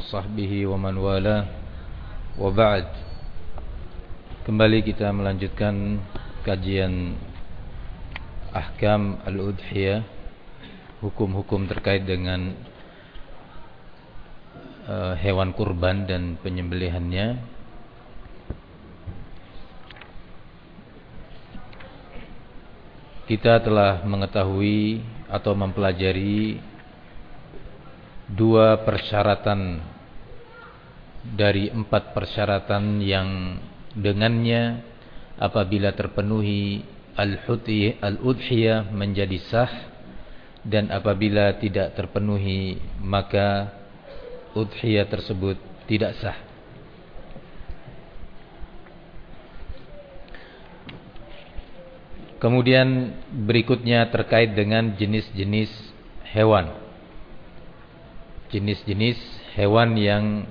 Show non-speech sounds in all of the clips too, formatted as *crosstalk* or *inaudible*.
وصحبه ومن والاه وبعد Kembali kita melanjutkan kajian Ahkam Al-Udhiyah Hukum-hukum terkait dengan uh, Hewan kurban dan penyembelihannya Kita telah mengetahui atau mempelajari dua persyaratan dari empat persyaratan yang dengannya apabila terpenuhi al-udhiyah menjadi sah dan apabila tidak terpenuhi maka udhiyah tersebut tidak sah. Kemudian berikutnya terkait dengan jenis-jenis hewan jenis-jenis hewan yang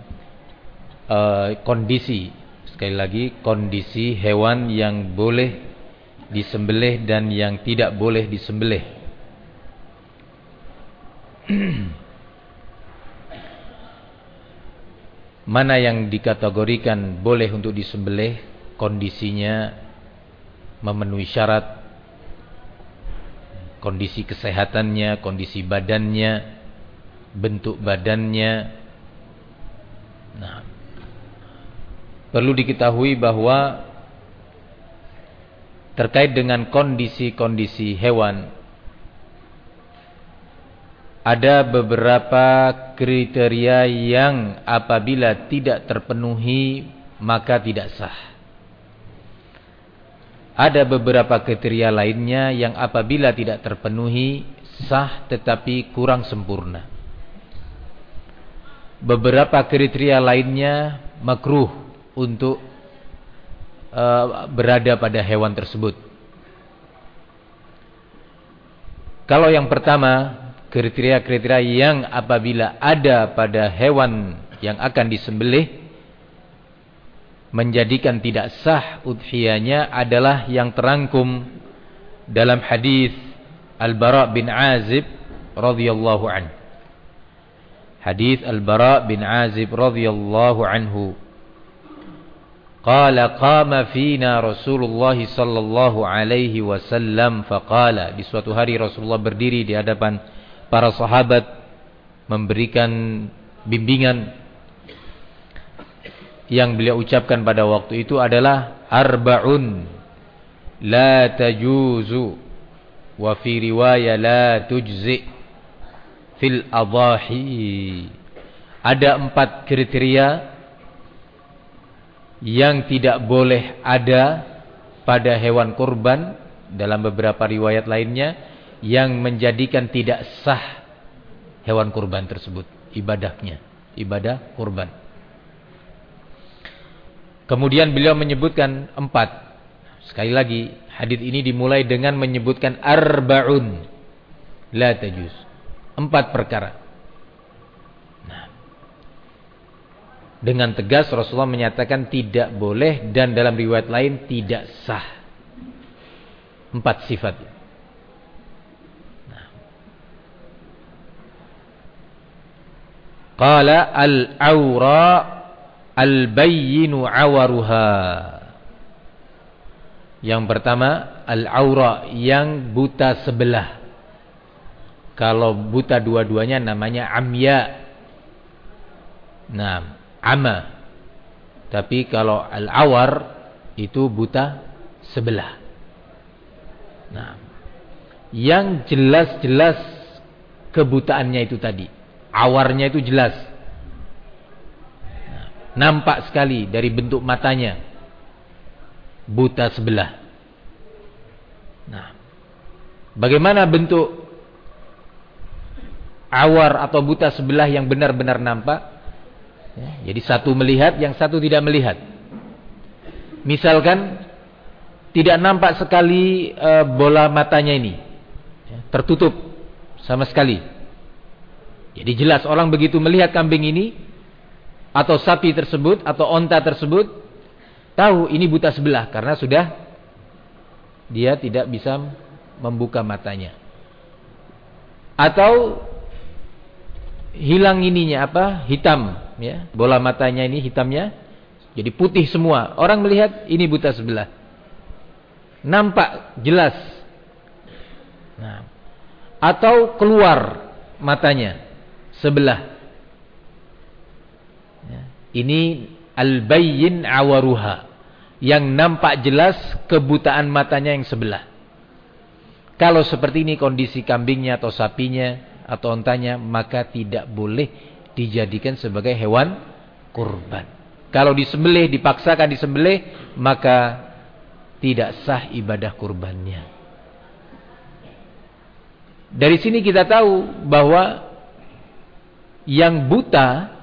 uh, kondisi sekali lagi kondisi hewan yang boleh disembelih dan yang tidak boleh disembelih. *clears throat* Mana yang dikategorikan boleh untuk disembelih kondisinya memenuhi syarat kondisi kesehatannya, kondisi badannya bentuk badannya. Nah, perlu diketahui bahwa terkait dengan kondisi-kondisi hewan ada beberapa kriteria yang apabila tidak terpenuhi maka tidak sah. Ada beberapa kriteria lainnya yang apabila tidak terpenuhi sah tetapi kurang sempurna beberapa kriteria lainnya makruh untuk uh, berada pada hewan tersebut. Kalau yang pertama, kriteria-kriteria yang apabila ada pada hewan yang akan disembelih menjadikan tidak sah udhiyahnya adalah yang terangkum dalam hadis Al-Bara bin Azib radhiyallahu anhu. Hadis Al-Bara bin Azib radhiyallahu anhu. Qala qama fina Rasulullah sallallahu alaihi wasallam faqala. Di suatu hari Rasulullah berdiri di hadapan para sahabat memberikan bimbingan. Yang beliau ucapkan pada waktu itu adalah arbaun la tajuzu wa fi riwayah la tujzi fil adahi. Ada empat kriteria yang tidak boleh ada pada hewan kurban dalam beberapa riwayat lainnya yang menjadikan tidak sah hewan kurban tersebut ibadahnya, ibadah kurban. Kemudian beliau menyebutkan empat. Sekali lagi, hadis ini dimulai dengan menyebutkan arbaun la tajuz. Empat perkara. Nah, dengan tegas Rasulullah menyatakan tidak boleh dan dalam riwayat lain tidak sah. Empat sifat. Nah. Qala al-awra al-bayyinu awaruha. Yang pertama, al-awra yang buta sebelah. Kalau buta dua-duanya namanya amya. Nah, ama. Tapi kalau al-awar itu buta sebelah. Nah, yang jelas-jelas kebutaannya itu tadi. Awarnya itu jelas. Nampak sekali dari bentuk matanya. Buta sebelah. Nah, bagaimana bentuk awar atau buta sebelah yang benar-benar nampak. Ya, jadi satu melihat, yang satu tidak melihat. Misalkan tidak nampak sekali e, bola matanya ini, ya, tertutup sama sekali. Jadi jelas orang begitu melihat kambing ini atau sapi tersebut atau onta tersebut tahu ini buta sebelah karena sudah dia tidak bisa membuka matanya. Atau hilang ininya apa? Hitam, ya. Bola matanya ini hitamnya jadi putih semua. Orang melihat ini buta sebelah. Nampak jelas. Nah, atau keluar matanya sebelah. Ya. Ini al-bayyin awaruha. Yang nampak jelas kebutaan matanya yang sebelah. Kalau seperti ini kondisi kambingnya atau sapinya atau ontanya, maka tidak boleh dijadikan sebagai hewan kurban. Kalau disembelih, dipaksakan disembelih, maka tidak sah ibadah kurbannya. Dari sini kita tahu bahwa yang buta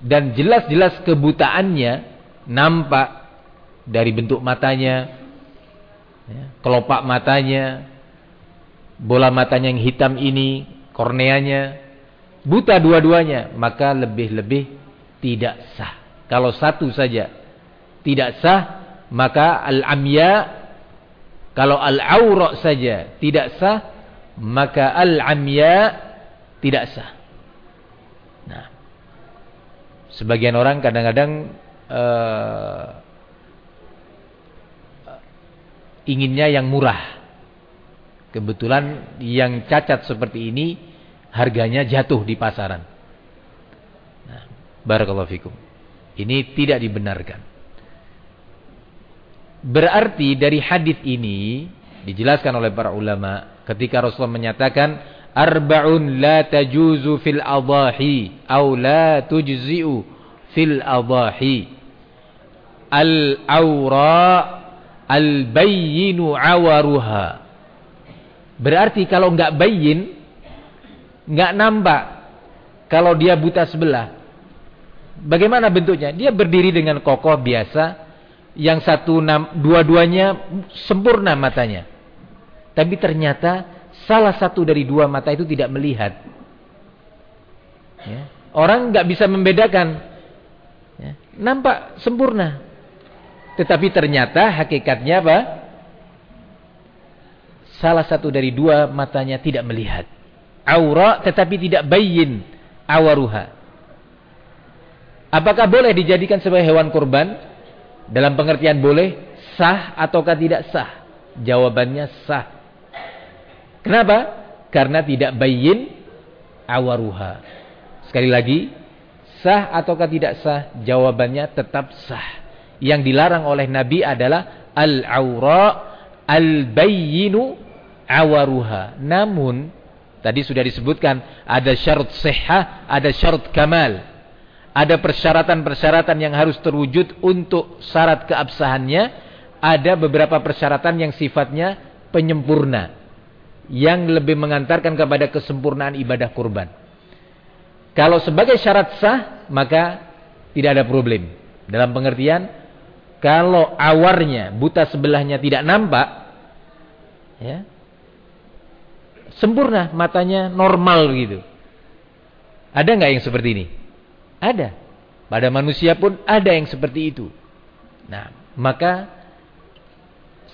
dan jelas-jelas kebutaannya nampak dari bentuk matanya, ya, kelopak matanya, bola matanya yang hitam ini, korneanya, buta dua-duanya, maka lebih-lebih tidak sah. Kalau satu saja tidak sah, maka al-amya kalau al-aura saja tidak sah, maka al-amya tidak sah. Nah, sebagian orang kadang-kadang uh, inginnya yang murah. Kebetulan yang cacat seperti ini harganya jatuh di pasaran. Nah, barakallahu fikum. Ini tidak dibenarkan. Berarti dari hadis ini dijelaskan oleh para ulama ketika Rasulullah menyatakan arba'un la tajuzu fil adahi au la tujzi'u fil adahi al aura al bayyinu awaruha Berarti kalau nggak bayin, nggak nampak kalau dia buta sebelah. Bagaimana bentuknya? Dia berdiri dengan kokoh biasa, yang satu dua-duanya sempurna matanya. Tapi ternyata salah satu dari dua mata itu tidak melihat. Ya. Orang nggak bisa membedakan. Ya. Nampak sempurna. Tetapi ternyata hakikatnya apa? Salah satu dari dua matanya tidak melihat. Aura tetapi tidak bayin awaruha. Apakah boleh dijadikan sebagai hewan kurban? Dalam pengertian boleh, sah ataukah tidak sah? Jawabannya sah. Kenapa? Karena tidak bayin awaruha. Sekali lagi, sah ataukah tidak sah? Jawabannya tetap sah. Yang dilarang oleh Nabi adalah al-aura al-bayyinu awaruha. Namun tadi sudah disebutkan ada syarat sehat, ada syarat kamal. Ada persyaratan-persyaratan yang harus terwujud untuk syarat keabsahannya. Ada beberapa persyaratan yang sifatnya penyempurna. Yang lebih mengantarkan kepada kesempurnaan ibadah kurban. Kalau sebagai syarat sah, maka tidak ada problem. Dalam pengertian, kalau awarnya, buta sebelahnya tidak nampak, ya, sempurna, matanya normal gitu. Ada nggak yang seperti ini? Ada. Pada manusia pun ada yang seperti itu. Nah, maka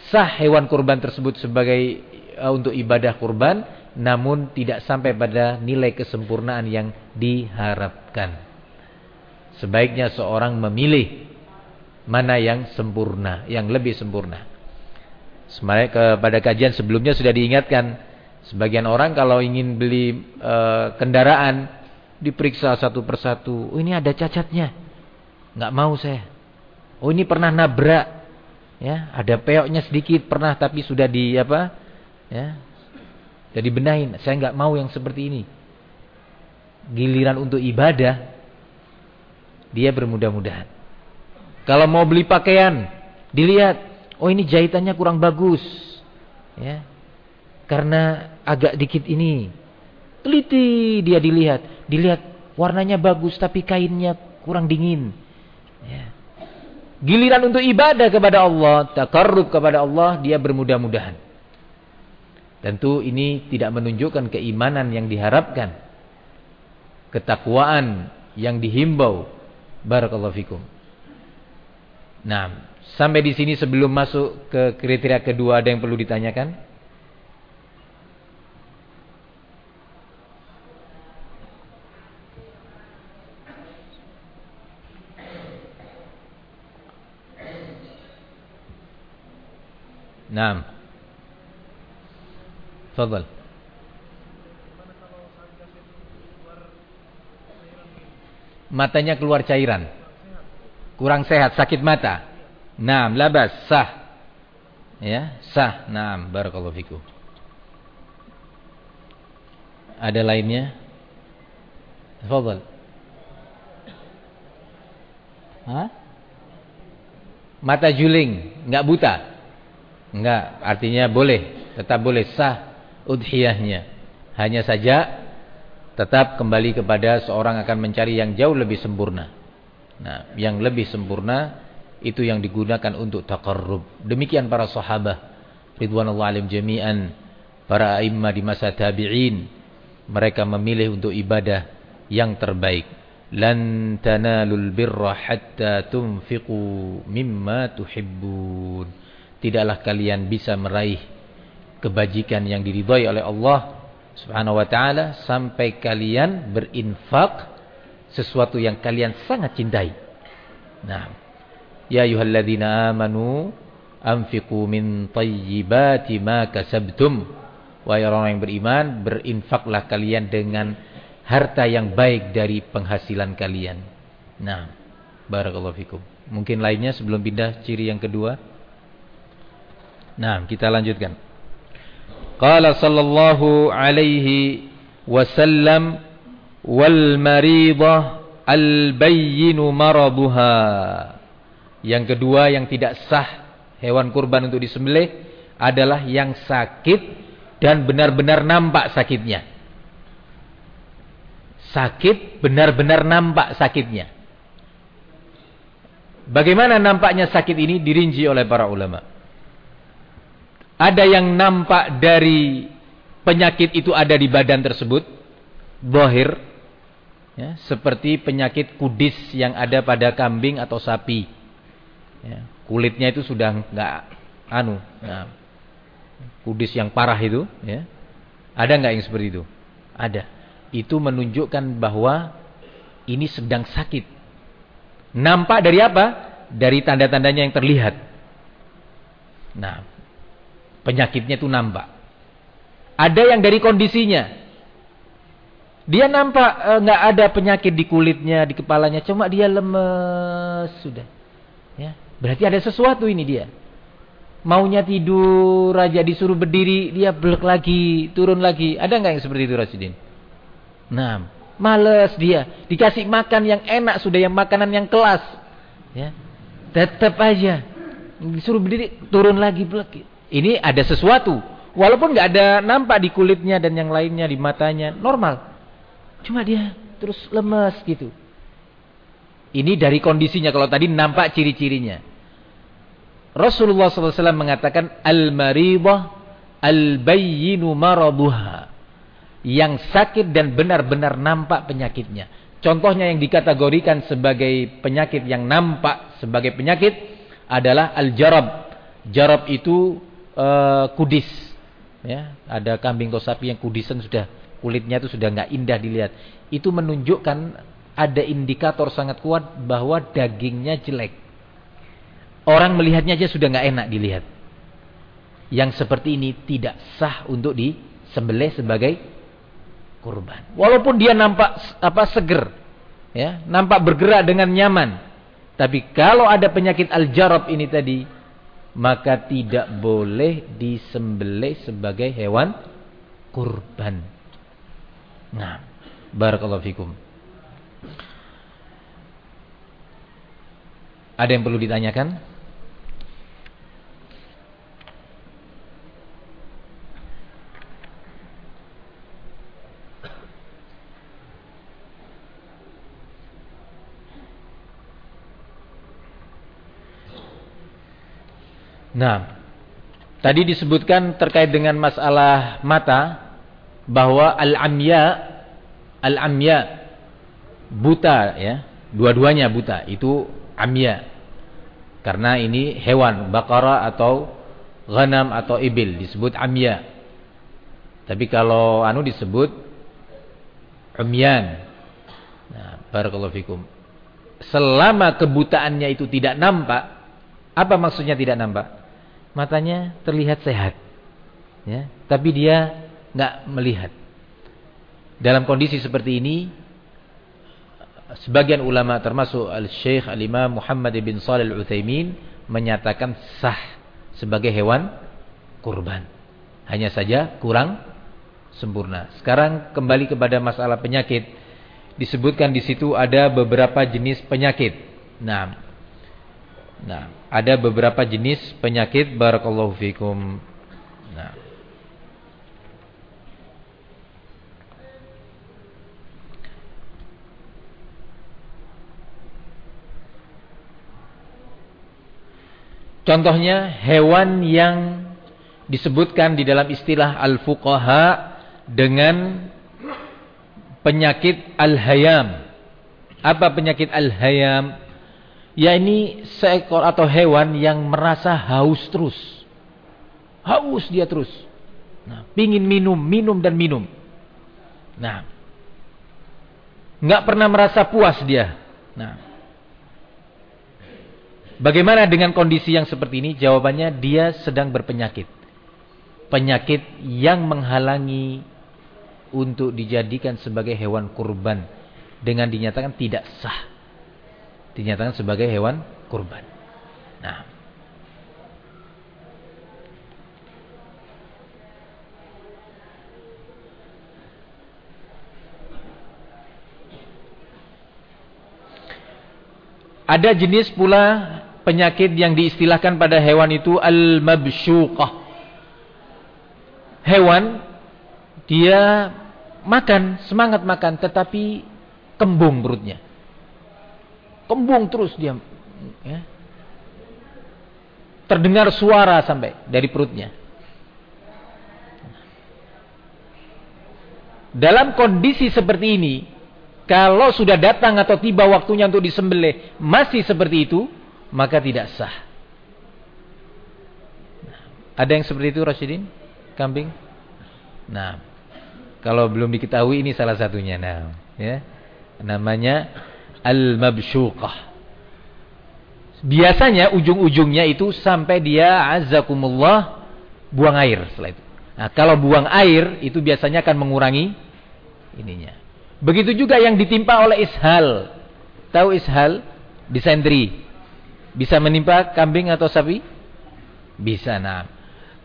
sah hewan kurban tersebut sebagai uh, untuk ibadah kurban, namun tidak sampai pada nilai kesempurnaan yang diharapkan. Sebaiknya seorang memilih mana yang sempurna, yang lebih sempurna. Sebenarnya kepada kajian sebelumnya sudah diingatkan Sebagian orang kalau ingin beli e, kendaraan diperiksa satu persatu. Oh ini ada cacatnya. Nggak mau saya. Oh ini pernah nabrak. Ya, ada peoknya sedikit pernah tapi sudah di apa? Ya. Jadi benahin. Saya nggak mau yang seperti ini. Giliran untuk ibadah dia bermudah-mudahan. Kalau mau beli pakaian, dilihat, oh ini jahitannya kurang bagus. Ya. Karena agak dikit ini. Teliti dia dilihat. Dilihat warnanya bagus tapi kainnya kurang dingin. Ya. Giliran untuk ibadah kepada Allah, takarrub kepada Allah, dia bermudah-mudahan. Tentu ini tidak menunjukkan keimanan yang diharapkan. Ketakwaan yang dihimbau. Barakallahu fikum. Nah, sampai di sini sebelum masuk ke kriteria kedua ada yang perlu ditanyakan? Naam. Fadal. Matanya keluar cairan. Kurang sehat, sakit mata. Naam, labas, sah. Ya, sah. Naam, barakallahu fikum. Ada lainnya? Fadal. Hah? Mata juling, enggak buta. Enggak, artinya boleh, tetap boleh sah udhiyahnya. Hanya saja tetap kembali kepada seorang akan mencari yang jauh lebih sempurna. Nah, yang lebih sempurna itu yang digunakan untuk taqarrub. Demikian para sahabat ridwanullah alim jami'an, para imam di masa tabi'in, mereka memilih untuk ibadah yang terbaik. Lan tanalul birra hatta tunfiqu mimma tuhibbun. Tidaklah kalian bisa meraih kebajikan yang diridhai oleh Allah Subhanahu wa taala sampai kalian berinfak sesuatu yang kalian sangat cintai. Nah, ya ayyuhalladzina amanu anfiqu min thayyibati ma kasabtum. Wahai orang yang beriman, berinfaklah kalian dengan harta yang baik dari penghasilan kalian. Nah, barakallahu fikum. Mungkin lainnya sebelum pindah ciri yang kedua. Nah, kita lanjutkan. Qala sallallahu alaihi wasallam wal maridah al bayyinu maraduha. Yang kedua yang tidak sah hewan kurban untuk disembelih adalah yang sakit dan benar-benar nampak sakitnya. Sakit benar-benar nampak sakitnya. Bagaimana nampaknya sakit ini dirinci oleh para ulama. Ada yang nampak dari penyakit itu ada di badan tersebut, bohir, ya, seperti penyakit kudis yang ada pada kambing atau sapi. Ya, kulitnya itu sudah nggak anu, nah, kudis yang parah itu, ya. Ada nggak yang seperti itu? Ada. Itu menunjukkan bahwa ini sedang sakit. Nampak dari apa? Dari tanda-tandanya yang terlihat. Nah, penyakitnya itu nampak. Ada yang dari kondisinya. Dia nampak eh, nggak e, ada penyakit di kulitnya, di kepalanya, cuma dia lemes sudah. Ya, berarti ada sesuatu ini dia. Maunya tidur raja disuruh berdiri, dia belok lagi, turun lagi. Ada nggak yang seperti itu Rasidin? Nah, males dia. Dikasih makan yang enak sudah yang makanan yang kelas. Ya. Tetap aja disuruh berdiri, turun lagi, belok. Ini ada sesuatu. Walaupun nggak ada nampak di kulitnya dan yang lainnya di matanya, normal. Cuma dia terus lemes gitu. Ini dari kondisinya kalau tadi nampak ciri-cirinya. Rasulullah SAW mengatakan al-maridah al-bayyinu maraduha. Yang sakit dan benar-benar nampak penyakitnya. Contohnya yang dikategorikan sebagai penyakit yang nampak sebagai penyakit adalah al-jarab. Jarab itu uh, kudis. Ya, ada kambing atau sapi yang kudisan sudah kulitnya itu sudah nggak indah dilihat. Itu menunjukkan ada indikator sangat kuat bahwa dagingnya jelek. Orang melihatnya aja sudah nggak enak dilihat. Yang seperti ini tidak sah untuk disembelih sebagai kurban. Walaupun dia nampak apa seger, ya, nampak bergerak dengan nyaman. Tapi kalau ada penyakit al-jarab ini tadi, maka tidak boleh disembelih sebagai hewan kurban. Nah, barakallahu fikum. Ada yang perlu ditanyakan? Nah, tadi disebutkan terkait dengan masalah mata bahwa al-amya al-amya buta ya, dua-duanya buta, itu amya. Karena ini hewan bakara atau ghanam atau ibil disebut amya. Tapi kalau anu disebut umyan. Nah, barakallahu fikum. Selama kebutaannya itu tidak nampak, apa maksudnya tidak nampak? Matanya terlihat sehat. Ya, tapi dia nggak melihat. Dalam kondisi seperti ini sebagian ulama termasuk Al-Syekh Al-Imam Muhammad bin Shalih Al-Utsaimin menyatakan sah sebagai hewan kurban. Hanya saja kurang sempurna. Sekarang kembali kepada masalah penyakit. Disebutkan di situ ada beberapa jenis penyakit. Nah, nah ada beberapa jenis penyakit. Barakallahu fikum. Nah. Contohnya hewan yang disebutkan di dalam istilah al-fuqaha dengan penyakit al-hayam. Apa penyakit al-hayam? Ya ini seekor atau hewan yang merasa haus terus. Haus dia terus. Nah, pingin minum, minum dan minum. Nah, nggak pernah merasa puas dia. Nah, Bagaimana dengan kondisi yang seperti ini? Jawabannya dia sedang berpenyakit. Penyakit yang menghalangi untuk dijadikan sebagai hewan kurban dengan dinyatakan tidak sah. Dinyatakan sebagai hewan kurban. Nah, Ada jenis pula penyakit yang diistilahkan pada hewan itu al-mabsyuqah. Hewan dia makan, semangat makan tetapi kembung perutnya. Kembung terus dia ya. Terdengar suara sampai dari perutnya. Dalam kondisi seperti ini, kalau sudah datang atau tiba waktunya untuk disembelih masih seperti itu, maka tidak sah. Ada yang seperti itu Rasyidin? Kambing? Nah, kalau belum diketahui ini salah satunya. Nah, ya. Namanya al-mabsyuqah. Biasanya ujung-ujungnya itu sampai dia azakumullah buang air setelah itu. Nah, kalau buang air itu biasanya akan mengurangi ininya. Begitu juga yang ditimpa oleh ishal. Tahu ishal? Disentri. Bisa menimpa kambing atau sapi? Bisa, nah.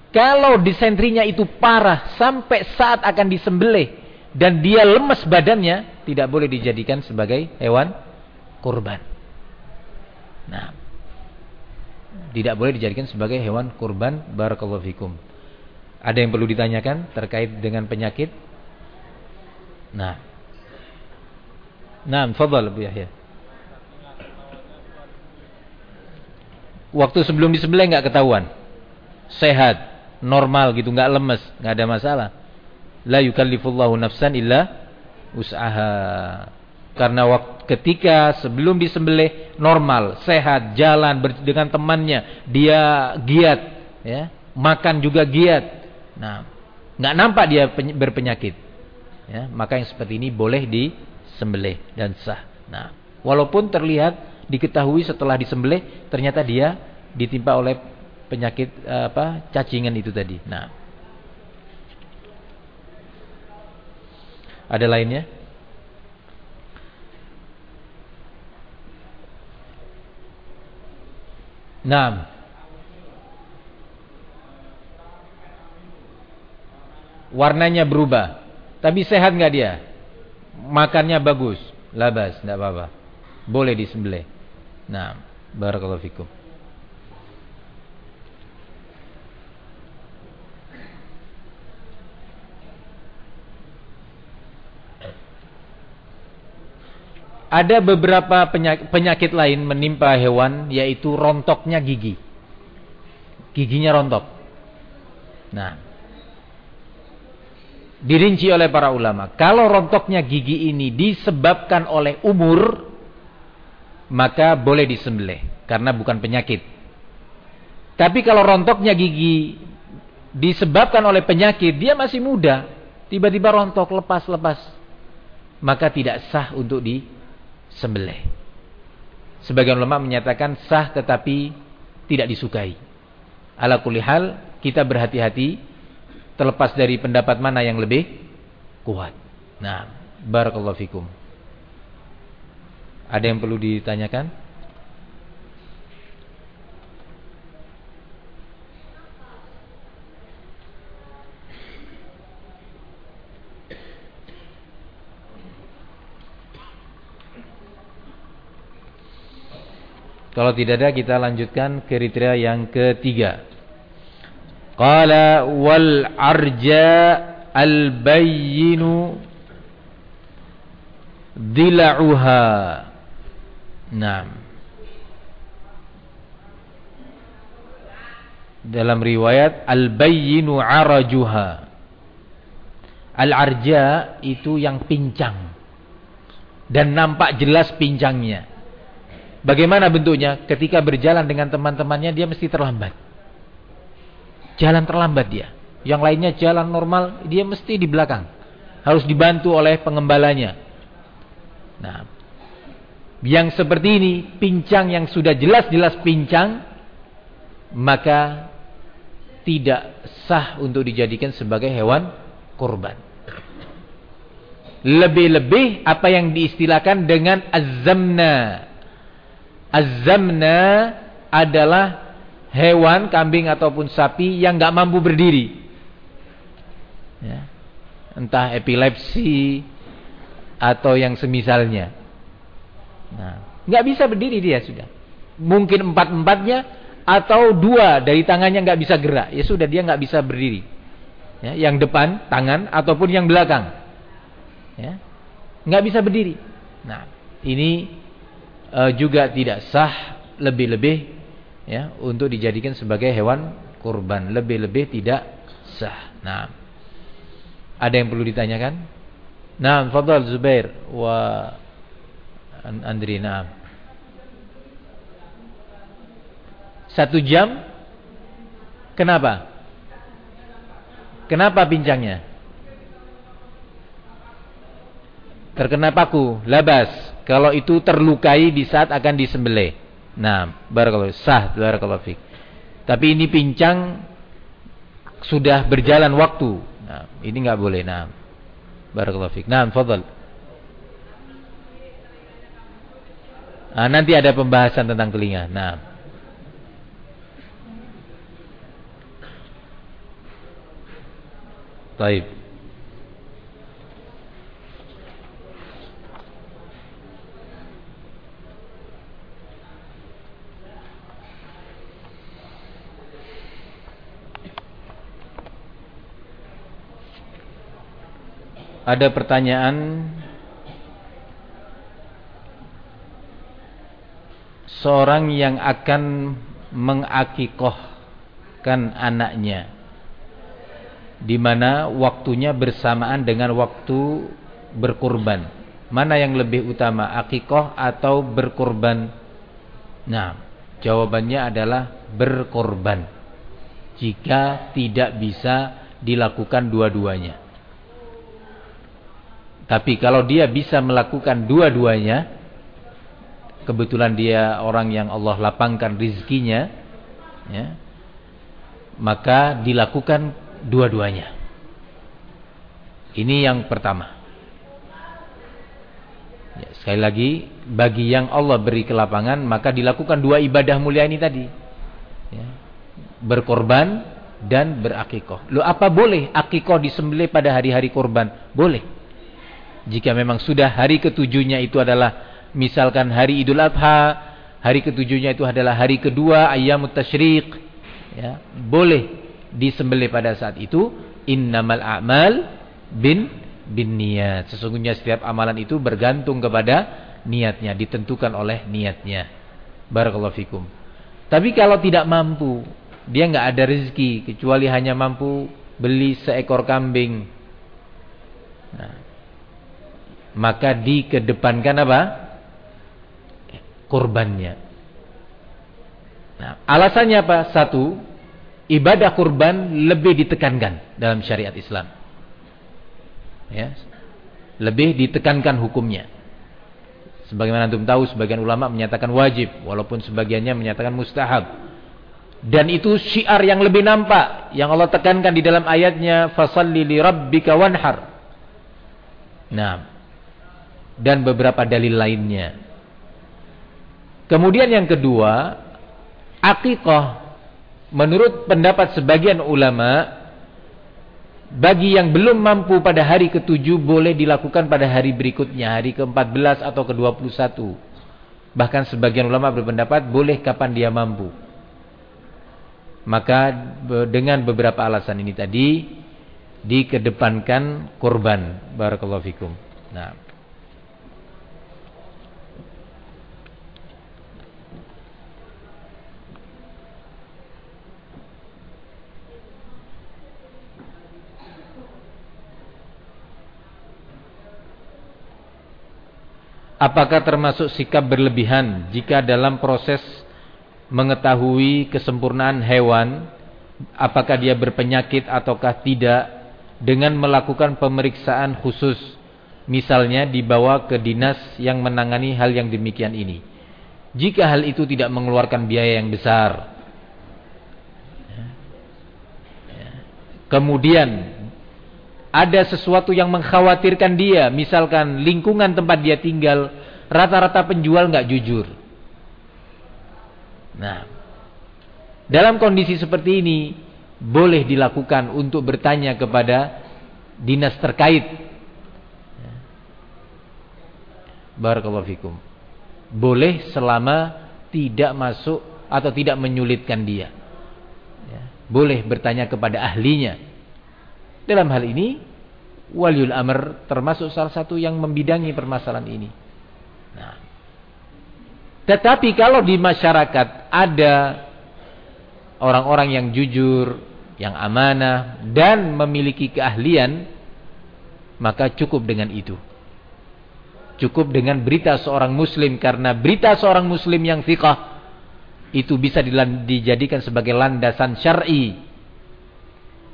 Kalau disentrinya itu parah sampai saat akan disembelih dan dia lemes badannya, tidak boleh dijadikan sebagai hewan kurban. Nah, tidak boleh dijadikan sebagai hewan kurban barakallahu fikum. Ada yang perlu ditanyakan terkait dengan penyakit? Nah. Nah, fadhal Bu Yahya. Waktu sebelum disembelih nggak ketahuan. Sehat, normal gitu, nggak lemes, nggak ada masalah. La yukallifullahu nafsan illa usaha. Karena waktu ketika sebelum disembelih normal, sehat, jalan dengan temannya, dia giat, ya, makan juga giat. Nah, nggak nampak dia berpenyakit. Ya, maka yang seperti ini boleh disembelih dan sah. Nah, walaupun terlihat diketahui setelah disembelih ternyata dia ditimpa oleh penyakit apa cacingan itu tadi. Nah. Ada lainnya? Nah. Warnanya berubah. Tapi sehat nggak dia? Makannya bagus. Labas, enggak apa-apa. Boleh disembelih. Nah, barakallahu fikum. Ada beberapa penyakit, penyakit lain menimpa hewan yaitu rontoknya gigi. Giginya rontok. Nah, dirinci oleh para ulama. Kalau rontoknya gigi ini disebabkan oleh umur, maka boleh disembelih karena bukan penyakit. Tapi kalau rontoknya gigi disebabkan oleh penyakit, dia masih muda, tiba-tiba rontok lepas-lepas, maka tidak sah untuk disembelih. Sebagian ulama menyatakan sah tetapi tidak disukai. Ala kulli hal kita berhati-hati terlepas dari pendapat mana yang lebih kuat. Nah, barakallahu fikum. Ada yang perlu ditanyakan? Kalau tidak ada kita lanjutkan kriteria yang ketiga. Qala wal arja al bayyinu dila'uha. Naam. Dalam riwayat al bayyinu arajuha. Al arja itu yang pincang dan nampak jelas pincangnya. Bagaimana bentuknya? Ketika berjalan dengan teman-temannya dia mesti terlambat. Jalan terlambat dia. Yang lainnya jalan normal, dia mesti di belakang. Harus dibantu oleh pengembalanya. Nah, yang seperti ini, pincang yang sudah jelas-jelas pincang, maka tidak sah untuk dijadikan sebagai hewan kurban. Lebih-lebih apa yang diistilahkan dengan azamna. Az-zamna adalah hewan, kambing ataupun sapi yang nggak mampu berdiri. Ya. Entah epilepsi atau yang semisalnya. Nah, nggak bisa berdiri dia sudah. Mungkin empat-empatnya atau dua dari tangannya nggak bisa gerak. Ya sudah dia nggak bisa berdiri. Ya, yang depan tangan ataupun yang belakang. Ya. nggak bisa berdiri. Nah, ini uh, juga tidak sah lebih-lebih ya untuk dijadikan sebagai hewan kurban lebih-lebih tidak sah. Nah, ada yang perlu ditanyakan? Nah, fadal Zubair wa Andri. Satu jam? Kenapa? Kenapa pincangnya? Terkena paku, labas. Kalau itu terlukai di saat akan disembelih. Nah, barakallahu sah barakallahu fik. Tapi ini pincang sudah berjalan waktu. Nah, ini enggak boleh. Nah. Barakallahu fik. Nah, fadal. Nah, nanti ada pembahasan tentang telinga. Nah. Baik. Ada pertanyaan Seorang yang akan mengakikohkan anaknya di mana waktunya bersamaan dengan waktu berkurban. Mana yang lebih utama, akikoh atau berkurban? Nah, jawabannya adalah berkorban. Jika tidak bisa dilakukan dua-duanya. Tapi kalau dia bisa melakukan dua-duanya, kebetulan dia orang yang Allah lapangkan rizkinya, ya, maka dilakukan dua-duanya. Ini yang pertama. Ya, sekali lagi, bagi yang Allah beri kelapangan, maka dilakukan dua ibadah mulia ini tadi. Ya, berkorban dan berakikoh. Lo apa boleh akikoh disembelih pada hari-hari korban? Boleh. Jika memang sudah hari ketujuhnya itu adalah misalkan hari Idul Adha, hari ketujuhnya itu adalah hari kedua ayam tasyriq, ya, boleh disembelih pada saat itu. Innamal a'mal bin bin niat. Sesungguhnya setiap amalan itu bergantung kepada niatnya, ditentukan oleh niatnya. Barakallahu fikum. Tapi kalau tidak mampu, dia nggak ada rezeki kecuali hanya mampu beli seekor kambing. Nah, maka dikedepankan apa? Kurbannya. Nah, alasannya apa? Satu, ibadah kurban lebih ditekankan dalam syariat Islam. Ya. Lebih ditekankan hukumnya. Sebagaimana antum tahu sebagian ulama menyatakan wajib walaupun sebagiannya menyatakan mustahab. Dan itu syiar yang lebih nampak yang Allah tekankan di dalam ayatnya fasalli li rabbika wanhar. Nah, dan beberapa dalil lainnya. Kemudian yang kedua, akikah menurut pendapat sebagian ulama bagi yang belum mampu pada hari ketujuh boleh dilakukan pada hari berikutnya, hari ke-14 atau ke-21. Bahkan sebagian ulama berpendapat boleh kapan dia mampu. Maka dengan beberapa alasan ini tadi dikedepankan korban. Barakallahu fikum. Nah. Apakah termasuk sikap berlebihan jika dalam proses mengetahui kesempurnaan hewan apakah dia berpenyakit ataukah tidak dengan melakukan pemeriksaan khusus misalnya dibawa ke dinas yang menangani hal yang demikian ini. Jika hal itu tidak mengeluarkan biaya yang besar. Kemudian ada sesuatu yang mengkhawatirkan dia, misalkan lingkungan tempat dia tinggal, rata-rata penjual nggak jujur. Nah, dalam kondisi seperti ini, boleh dilakukan untuk bertanya kepada dinas terkait. Barakallahu fikum. Boleh selama tidak masuk atau tidak menyulitkan dia. Ya, boleh bertanya kepada ahlinya. Dalam hal ini waliul amr termasuk salah satu yang membidangi permasalahan ini. Nah. Tetapi kalau di masyarakat ada orang-orang yang jujur, yang amanah dan memiliki keahlian, maka cukup dengan itu. Cukup dengan berita seorang muslim karena berita seorang muslim yang fiqah itu bisa dijadikan sebagai landasan syar'i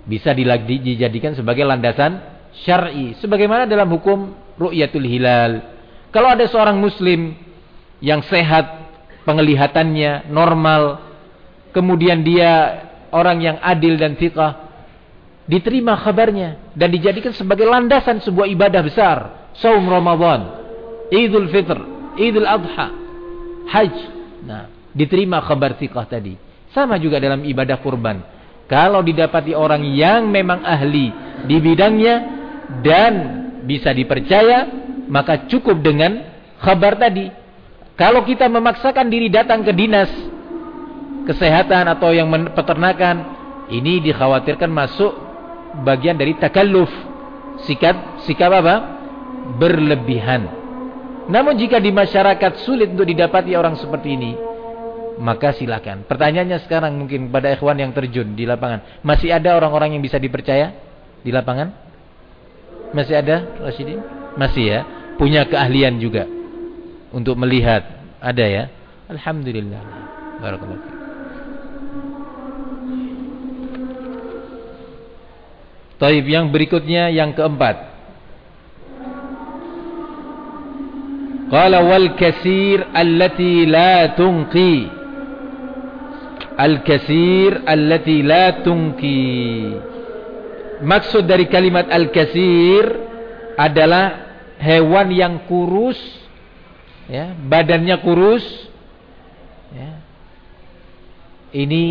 bisa dijadikan sebagai landasan syar'i. Sebagaimana dalam hukum ru'yatul hilal. Kalau ada seorang muslim yang sehat penglihatannya normal kemudian dia orang yang adil dan fiqah diterima kabarnya dan dijadikan sebagai landasan sebuah ibadah besar saum Ramadan Idul Fitr Idul Adha Hajj. Nah diterima kabar fiqah tadi. Sama juga dalam ibadah kurban. Kalau didapati orang yang memang ahli di bidangnya dan bisa dipercaya, maka cukup dengan kabar tadi. Kalau kita memaksakan diri datang ke dinas kesehatan atau yang peternakan, ini dikhawatirkan masuk bagian dari takalluf. Sikap sikap apa? Berlebihan. Namun jika di masyarakat sulit untuk didapati orang seperti ini, maka silakan. Pertanyaannya sekarang mungkin pada ikhwan yang terjun di lapangan, masih ada orang-orang yang bisa dipercaya di lapangan? Masih ada, Rasidin? Masih ya, punya keahlian juga untuk melihat. Ada ya? Alhamdulillah. Barakallahu Taib yang berikutnya yang keempat. Qala wal kasir allati la tunqi Al-kasir allati la tungki. Maksud dari kalimat al-kasir adalah hewan yang kurus ya, badannya kurus ya. Ini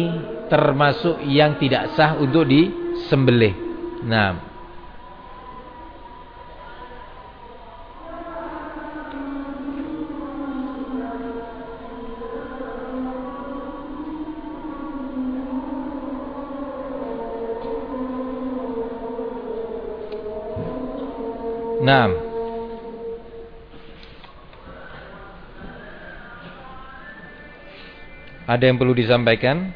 termasuk yang tidak sah untuk disembelih. Nah, Nah. Ada yang perlu disampaikan?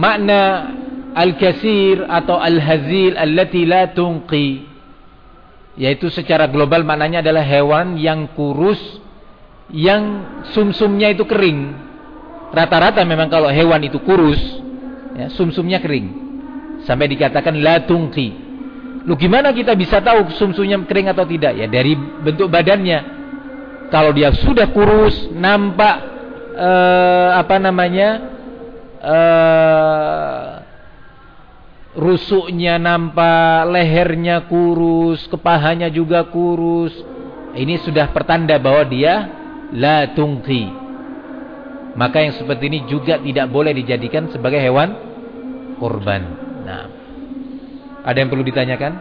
makna al-kasir atau al-hazil allati la tunqi yaitu secara global maknanya adalah hewan yang kurus yang sumsumnya itu kering. Rata-rata memang kalau hewan itu kurus, ya, sumsumnya kering. Sampai dikatakan la tungki. Lu gimana kita bisa tahu sumsumnya kering atau tidak? Ya dari bentuk badannya. Kalau dia sudah kurus, nampak uh, apa namanya? Uh, rusuknya nampak, lehernya kurus, kepahanya juga kurus. Ini sudah pertanda bahwa dia la tungki. Maka yang seperti ini juga tidak boleh dijadikan sebagai hewan kurban. Nah, ada yang perlu ditanyakan?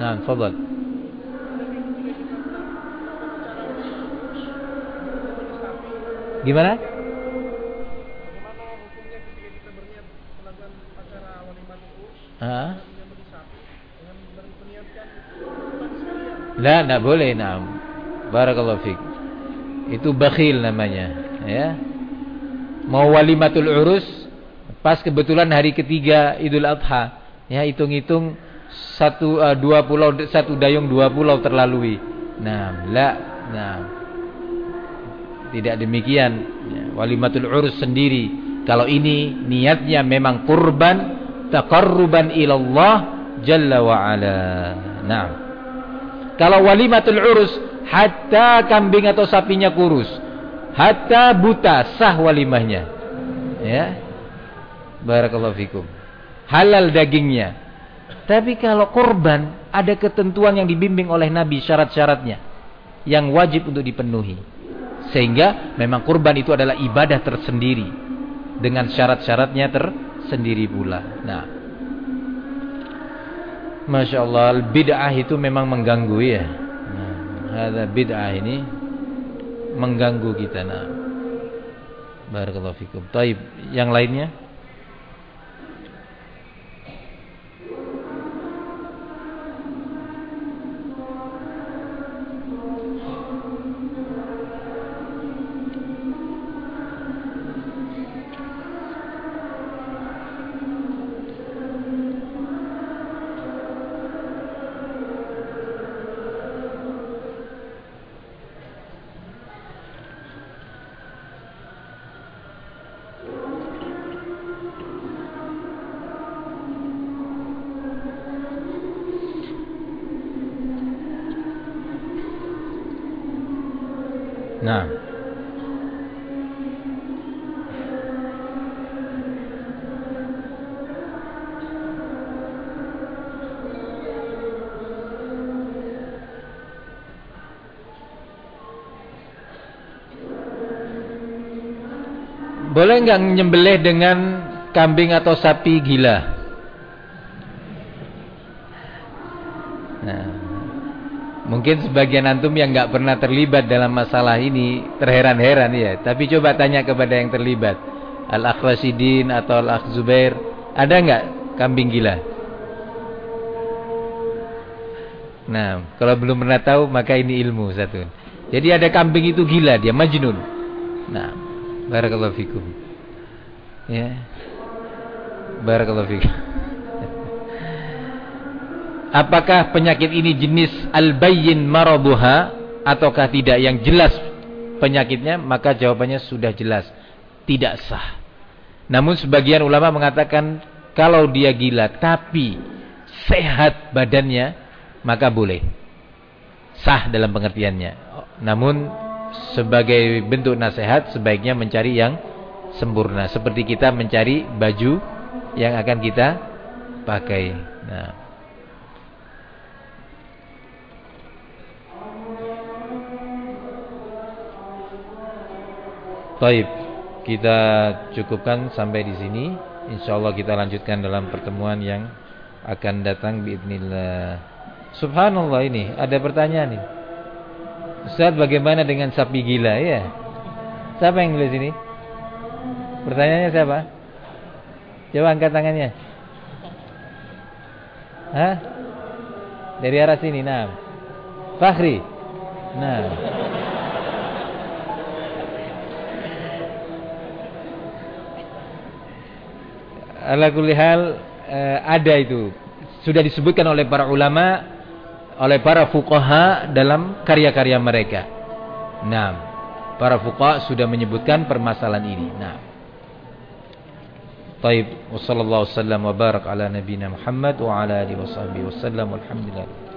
Nah, fadal. Gimana? Lah, tidak boleh. Nah, barakallahu fiik. Itu bakhil namanya, ya. Mau walimatul urus pas kebetulan hari ketiga Idul Adha, ya hitung-hitung satu uh, dua pulau satu dayung dua pulau terlalui. Nah, la, nah. Tidak demikian. Ya, walimatul urus sendiri. Kalau ini niatnya memang kurban taqarruban ilallah jalla wa ala. Nah. Kalau walimatul urus hatta kambing atau sapinya kurus, hatta buta sah walimahnya. Ya. Barakallahu fikum. Halal dagingnya. Tapi kalau korban ada ketentuan yang dibimbing oleh Nabi syarat-syaratnya yang wajib untuk dipenuhi. Sehingga memang kurban itu adalah ibadah tersendiri dengan syarat-syaratnya ter sendiri pula. Nah, Masya Allah, bid'ah itu memang mengganggu ya. Nah, ada bid'ah ini mengganggu kita. Nah, Barakallahu fikum. Taib, yang lainnya? Boleh nggak nyembelih dengan kambing atau sapi gila? Mungkin sebagian antum yang nggak pernah terlibat dalam masalah ini terheran-heran ya. Tapi coba tanya kepada yang terlibat. Al-Akhrasidin atau Al-Akhzubair. Ada nggak kambing gila? Nah, kalau belum pernah tahu maka ini ilmu satu. Jadi ada kambing itu gila, dia majnun. Nah, barakallahu fikum. Ya. Barakallahu fikum. Apakah penyakit ini jenis al-bayyin marabuha ataukah tidak yang jelas penyakitnya? Maka jawabannya sudah jelas. Tidak sah. Namun sebagian ulama mengatakan kalau dia gila tapi sehat badannya maka boleh. Sah dalam pengertiannya. Namun sebagai bentuk nasihat sebaiknya mencari yang sempurna. Seperti kita mencari baju yang akan kita pakai. Nah. Taib. Kita cukupkan sampai di sini. Insyaallah kita lanjutkan dalam pertemuan yang akan datang biidznillah. Subhanallah ini ada pertanyaan nih. Ustaz bagaimana dengan sapi gila ya? Siapa yang nulis ini? Pertanyaannya siapa? Coba angkat tangannya. Hah? Dari arah sini, nah. Fakhri. Nah. ala kulli hal eh, ada itu sudah disebutkan oleh para ulama oleh para fuqaha dalam karya-karya mereka. Nah, para fuqaha sudah menyebutkan permasalahan ini. Nah. Taib wa sallallahu wasallam wa barak ala nabiyina Muhammad wa ala alihi washabihi wasallam walhamdulillah.